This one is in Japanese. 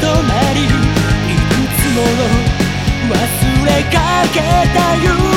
となりいくつもの忘れかけた夢。